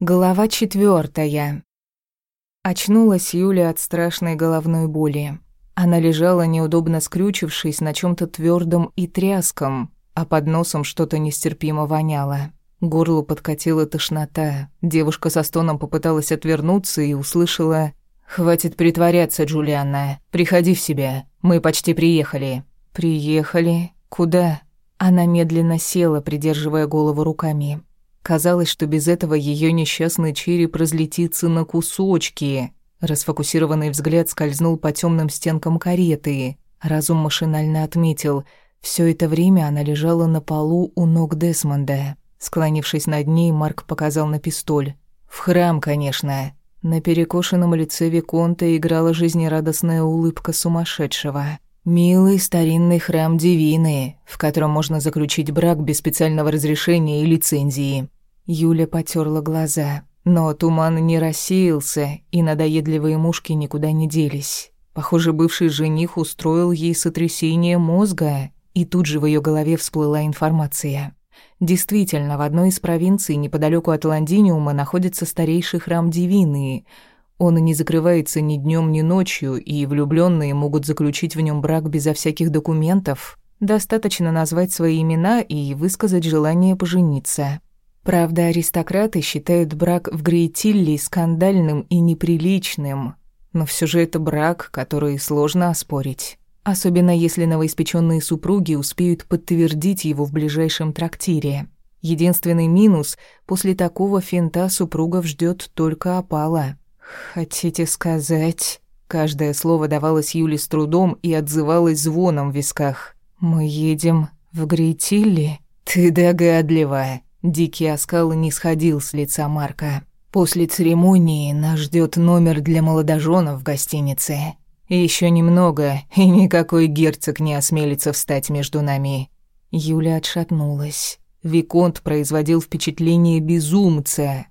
Глава четвертая. Очнулась Юля от страшной головной боли. Она лежала, неудобно скрючившись на чем то твердом и тряском, а под носом что-то нестерпимо воняло. Горлу подкатила тошнота. Девушка со стоном попыталась отвернуться и услышала «Хватит притворяться, Джулианна. Приходи в себя. Мы почти приехали». «Приехали? Куда?» Она медленно села, придерживая голову руками. Казалось, что без этого ее несчастный череп разлетится на кусочки. Расфокусированный взгляд скользнул по темным стенкам кареты. Разум машинально отметил, все это время она лежала на полу у ног Десмонда. Склонившись над ней, Марк показал на пистоль. «В храм, конечно». На перекошенном лице Виконта играла жизнерадостная улыбка сумасшедшего. «Милый старинный храм Дивины, в котором можно заключить брак без специального разрешения и лицензии. Юля потерла глаза, но туман не рассеялся, и надоедливые мушки никуда не делись. Похоже, бывший жених устроил ей сотрясение мозга, и тут же в ее голове всплыла информация. Действительно, в одной из провинций неподалеку от Лондиниума находится старейший храм Дивины. Он не закрывается ни днем, ни ночью, и влюбленные могут заключить в нем брак безо всяких документов. Достаточно назвать свои имена и высказать желание пожениться. Правда, аристократы считают брак в Грейтилле скандальным и неприличным, но все же это брак, который сложно оспорить. Особенно если новоиспеченные супруги успеют подтвердить его в ближайшем трактире. Единственный минус – после такого финта супругов ждет только опала. «Хотите сказать...» Каждое слово давалось Юле с трудом и отзывалось звоном в висках. «Мы едем в Грейтилле?» «Ты догадливая», Дикий оскал не сходил с лица Марка. После церемонии нас ждет номер для молодоженов в гостинице. Еще немного, и никакой герцог не осмелится встать между нами. Юля отшатнулась. Виконт производил впечатление безумца.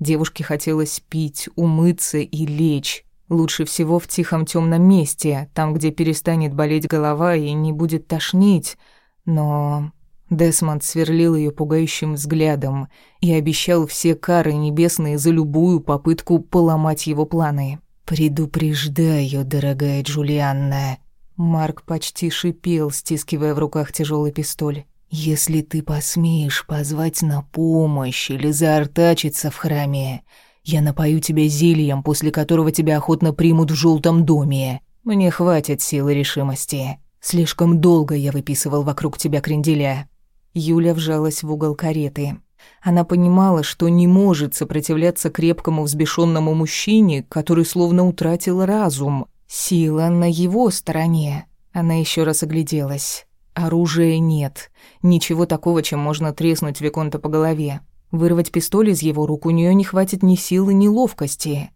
Девушке хотелось пить, умыться и лечь. Лучше всего в тихом темном месте, там, где перестанет болеть голова и не будет тошнить. Но Десмонд сверлил ее пугающим взглядом и обещал все кары небесные за любую попытку поломать его планы. «Предупреждаю, дорогая Джулианна». Марк почти шипел, стискивая в руках тяжелый пистоль. «Если ты посмеешь позвать на помощь или заортачиться в храме, я напою тебя зельем, после которого тебя охотно примут в желтом доме. Мне хватит силы решимости. Слишком долго я выписывал вокруг тебя кренделя. Юля вжалась в угол кареты. Она понимала, что не может сопротивляться крепкому взбешенному мужчине, который словно утратил разум. Сила на его стороне. Она еще раз огляделась. Оружия нет. Ничего такого, чем можно треснуть Виконта по голове. Вырвать пистоль из его рук у нее не хватит ни силы, ни ловкости.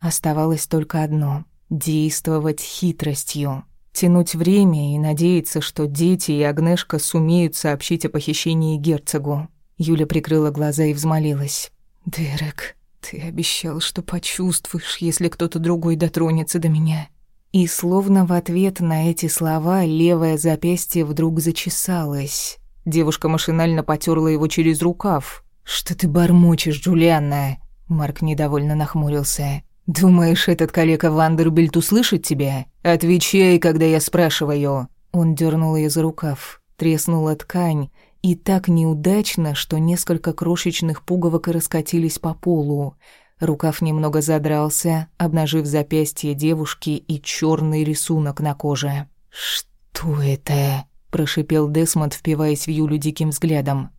Оставалось только одно — действовать хитростью. Тянуть время и надеяться, что дети и Агнешка сумеют сообщить о похищении герцогу. Юля прикрыла глаза и взмолилась. «Дерек, ты обещал, что почувствуешь, если кто-то другой дотронется до меня». И словно в ответ на эти слова левое запястье вдруг зачесалось. Девушка машинально потерла его через рукав. «Что ты бормочешь, Джулианна?» Марк недовольно нахмурился. «Думаешь, этот калека Вандербильт услышит тебя? Отвечай, когда я спрашиваю». Он дернул ее за рукав, треснула ткань, и так неудачно, что несколько крошечных пуговок раскатились по полу. Рукав немного задрался, обнажив запястье девушки и черный рисунок на коже. «Что это?» – прошипел Десмонд, впиваясь в Юлю диким взглядом.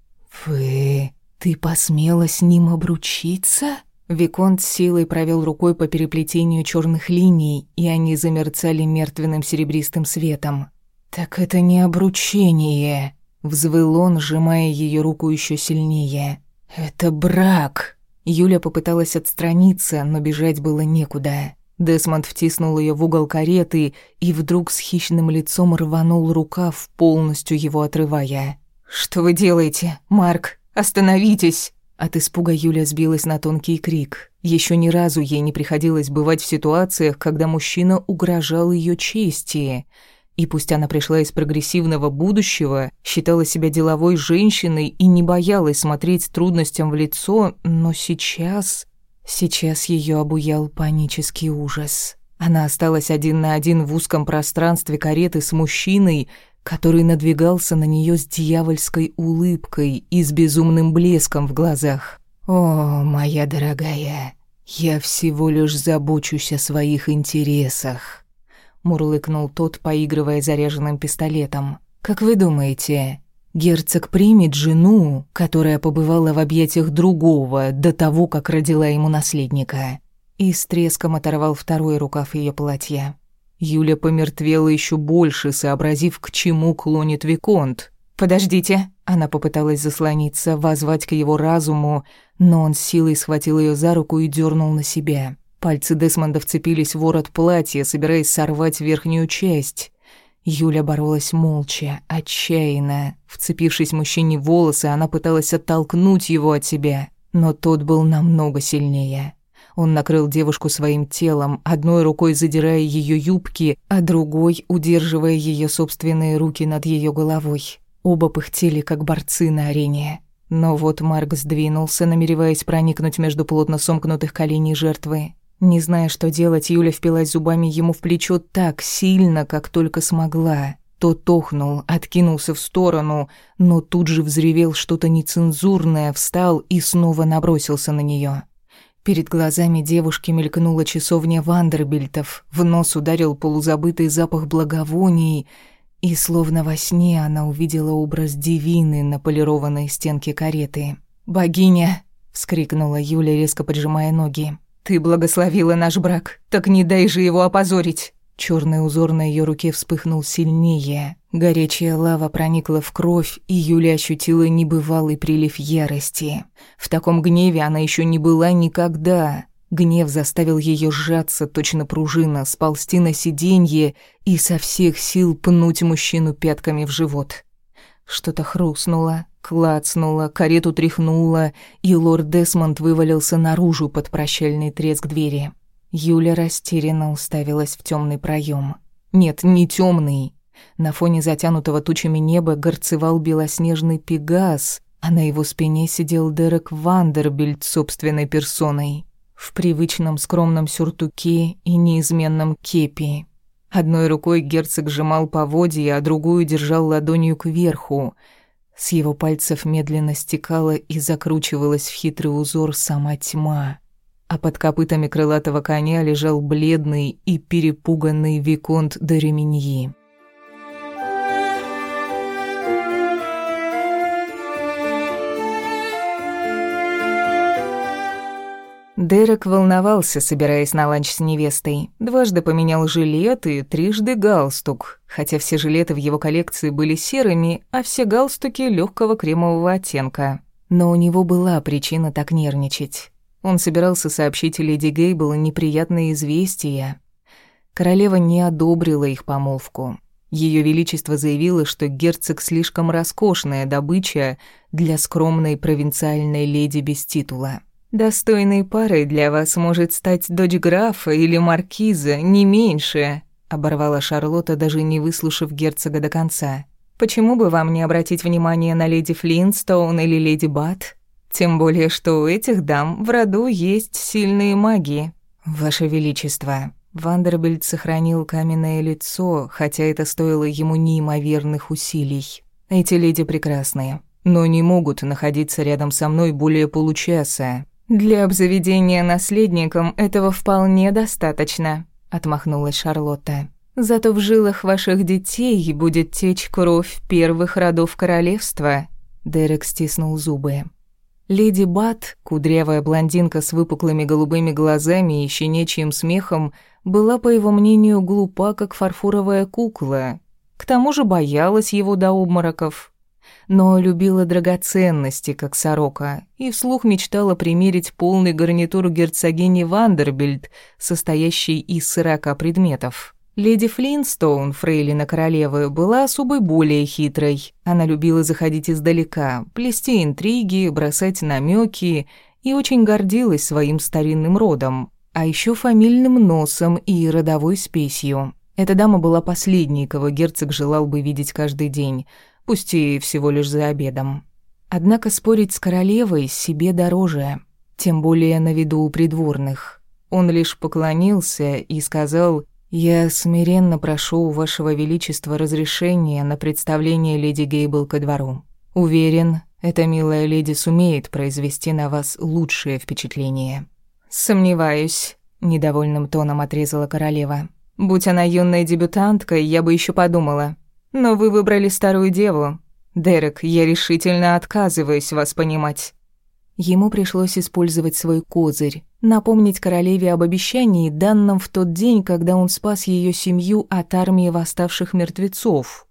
«Вы... ты посмела с ним обручиться?» Виконт силой провел рукой по переплетению черных линий, и они замерцали мертвенным серебристым светом. «Так это не обручение!» — взвыл он, сжимая ее руку еще сильнее. «Это брак!» Юля попыталась отстраниться, но бежать было некуда. Десмонд втиснул ее в угол кареты и вдруг с хищным лицом рванул рукав, полностью его отрывая. «Что вы делаете, Марк? Остановитесь!» От испуга Юля сбилась на тонкий крик. Еще ни разу ей не приходилось бывать в ситуациях, когда мужчина угрожал ее чести. И пусть она пришла из прогрессивного будущего, считала себя деловой женщиной и не боялась смотреть трудностям в лицо, но сейчас... Сейчас ее обуял панический ужас. Она осталась один на один в узком пространстве кареты с мужчиной, который надвигался на нее с дьявольской улыбкой и с безумным блеском в глазах. «О, моя дорогая, я всего лишь забочусь о своих интересах», — мурлыкнул тот, поигрывая заряженным пистолетом. «Как вы думаете, герцог примет жену, которая побывала в объятиях другого до того, как родила ему наследника?» И с треском оторвал второй рукав ее платья. Юля помертвела еще больше, сообразив, к чему клонит Виконт. «Подождите!» Она попыталась заслониться, возвать к его разуму, но он силой схватил ее за руку и дернул на себя. Пальцы Десмонда вцепились в ворот платья, собираясь сорвать верхнюю часть. Юля боролась молча, отчаянно. Вцепившись мужчине в волосы, она пыталась оттолкнуть его от себя, но тот был намного сильнее. Он накрыл девушку своим телом, одной рукой задирая ее юбки, а другой удерживая ее собственные руки над ее головой. Оба пыхтели, как борцы на арене. Но вот Марк сдвинулся, намереваясь проникнуть между плотно сомкнутых коленей жертвы. Не зная, что делать, Юля впилась зубами ему в плечо так сильно, как только смогла. Тот тохнул, откинулся в сторону, но тут же взревел что-то нецензурное, встал и снова набросился на нее. Перед глазами девушки мелькнула часовня Вандербильтов, в нос ударил полузабытый запах благовоний, и словно во сне она увидела образ Дивины на полированной стенке кареты. «Богиня!» — вскрикнула Юля, резко поджимая ноги. «Ты благословила наш брак, так не дай же его опозорить!» Черный узор на ее руке вспыхнул сильнее. Горячая лава проникла в кровь, и Юля ощутила небывалый прилив ярости. В таком гневе она еще не была никогда. Гнев заставил ее сжаться, точно пружина, сползти на сиденье и со всех сил пнуть мужчину пятками в живот. Что-то хрустнуло, клацнуло, карету тряхнуло, и лорд Десмонд вывалился наружу под прощальный треск двери. Юля растерянно уставилась в темный проем. Нет, не темный. На фоне затянутого тучами неба горцевал белоснежный пегас, а на его спине сидел Дерек Вандербильд собственной персоной. В привычном скромном сюртуке и неизменном кепи. Одной рукой герцог сжимал поводья, а другую держал ладонью кверху. С его пальцев медленно стекала и закручивалась в хитрый узор сама тьма а под копытами крылатого коня лежал бледный и перепуганный Виконт де Реминьи. Дерек волновался, собираясь на ланч с невестой. Дважды поменял жилет и трижды галстук, хотя все жилеты в его коллекции были серыми, а все галстуки легкого кремового оттенка. Но у него была причина так нервничать. Он собирался сообщить леди Гейбл неприятные известия. Королева не одобрила их помолвку. Ее величество заявило, что герцог слишком роскошная добыча для скромной провинциальной леди без титула. «Достойной парой для вас может стать дочь графа или маркиза, не меньше», оборвала Шарлотта, даже не выслушав герцога до конца. «Почему бы вам не обратить внимание на леди Флинстоун или леди Бат? Тем более, что у этих дам в роду есть сильные маги. Ваше Величество, Вандербильд сохранил каменное лицо, хотя это стоило ему неимоверных усилий. Эти леди прекрасные, но не могут находиться рядом со мной более получаса. Для обзаведения наследником этого вполне достаточно, отмахнулась Шарлотта. Зато в жилах ваших детей будет течь кровь первых родов королевства. Дерек стиснул зубы. Леди Бат, кудрявая блондинка с выпуклыми голубыми глазами и щенячьим смехом, была, по его мнению, глупа, как фарфоровая кукла. К тому же боялась его до обмороков. Но любила драгоценности, как сорока, и вслух мечтала примерить полный гарнитур герцогини Вандербильд, состоящий из сорока предметов. Леди Флинстоун, фрейлина королевы, была особой более хитрой. Она любила заходить издалека, плести интриги, бросать намеки и очень гордилась своим старинным родом, а еще фамильным носом и родовой спесью. Эта дама была последней, кого герцог желал бы видеть каждый день, пусть и всего лишь за обедом. Однако спорить с королевой себе дороже, тем более на виду у придворных. Он лишь поклонился и сказал «Я смиренно прошу у вашего величества разрешения на представление леди Гейбл ко двору. Уверен, эта милая леди сумеет произвести на вас лучшее впечатление». «Сомневаюсь», — недовольным тоном отрезала королева. «Будь она юной дебютанткой, я бы еще подумала. Но вы выбрали старую деву. Дерек, я решительно отказываюсь вас понимать». Ему пришлось использовать свой козырь, напомнить королеве об обещании, данном в тот день, когда он спас ее семью от армии восставших мертвецов.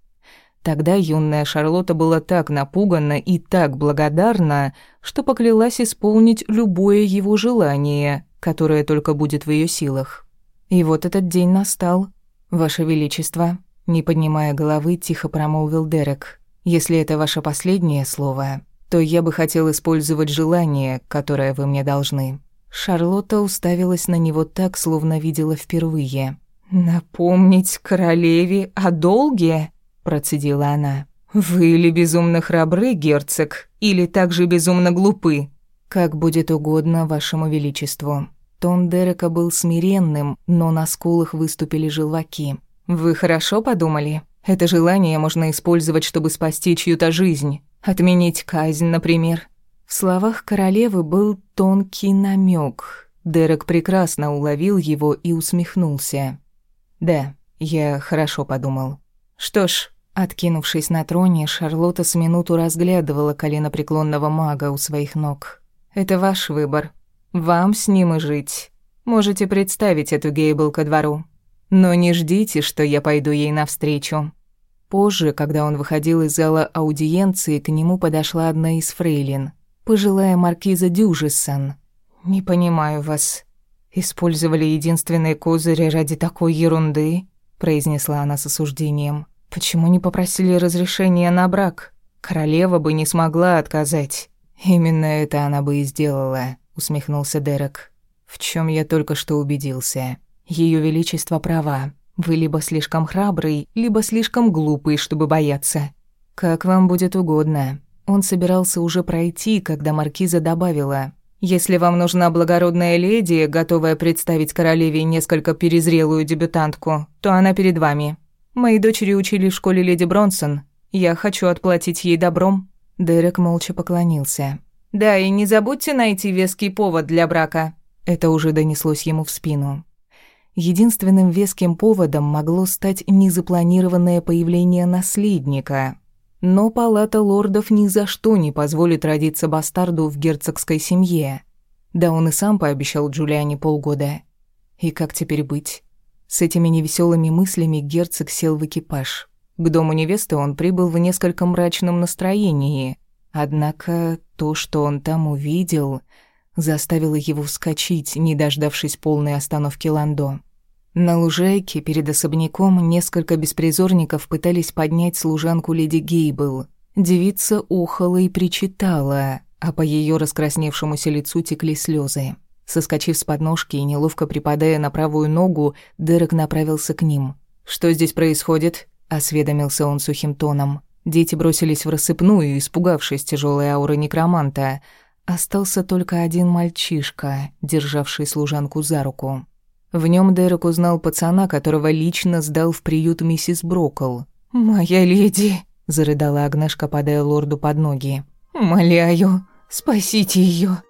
Тогда юная Шарлотта была так напугана и так благодарна, что поклялась исполнить любое его желание, которое только будет в ее силах. И вот этот день настал. «Ваше Величество», — не поднимая головы, тихо промолвил Дерек, «если это ваше последнее слово, то я бы хотел использовать желание, которое вы мне должны». Шарлотта уставилась на него так, словно видела впервые. «Напомнить королеве о долге?» – процедила она. «Вы или безумно храбры, герцог, или также безумно глупы?» «Как будет угодно вашему величеству». Тон Дерека был смиренным, но на скулах выступили желваки. «Вы хорошо подумали? Это желание можно использовать, чтобы спасти чью-то жизнь. Отменить казнь, например. В словах королевы был тонкий намек. Дерек прекрасно уловил его и усмехнулся. Да, я хорошо подумал. Что ж, откинувшись на троне, Шарлотта с минуту разглядывала коленопреклонного мага у своих ног. Это ваш выбор. Вам с ним и жить. Можете представить эту Гейбл ко двору. Но не ждите, что я пойду ей навстречу. Позже, когда он выходил из зала аудиенции, к нему подошла одна из фрейлин, пожилая маркиза Дюжесон. «Не понимаю вас. Использовали единственные козыри ради такой ерунды?» произнесла она с осуждением. «Почему не попросили разрешения на брак? Королева бы не смогла отказать». «Именно это она бы и сделала», — усмехнулся Дерек. «В чем я только что убедился. Ее Величество права. Вы либо слишком храбрый, либо слишком глупый, чтобы бояться. Как вам будет угодно. Он собирался уже пройти, когда маркиза добавила: "Если вам нужна благородная леди, готовая представить королеве несколько перезрелую дебютантку, то она перед вами. Мои дочери учили в школе леди Бронсон. Я хочу отплатить ей добром". Дерек молча поклонился. «Да, и не забудьте найти веский повод для брака». Это уже донеслось ему в спину. Единственным веским поводом могло стать незапланированное появление наследника. Но палата лордов ни за что не позволит родиться бастарду в герцогской семье. Да он и сам пообещал Джулиане полгода. И как теперь быть? С этими невеселыми мыслями герцог сел в экипаж. К дому невесты он прибыл в несколько мрачном настроении. Однако то, что он там увидел, заставило его вскочить, не дождавшись полной остановки Ландо. На лужайке перед особняком несколько беспризорников пытались поднять служанку леди Гейбл. Девица ухала и причитала, а по ее раскрасневшемуся лицу текли слезы. Соскочив с подножки и неловко припадая на правую ногу, Дерек направился к ним. «Что здесь происходит?» – осведомился он сухим тоном. Дети бросились в рассыпную, испугавшись тяжелой ауры некроманта – Остался только один мальчишка, державший служанку за руку. В нем Дерек узнал пацана, которого лично сдал в приют миссис Брокл. «Моя леди!» – зарыдала Агнешка, падая лорду под ноги. «Моляю, спасите ее.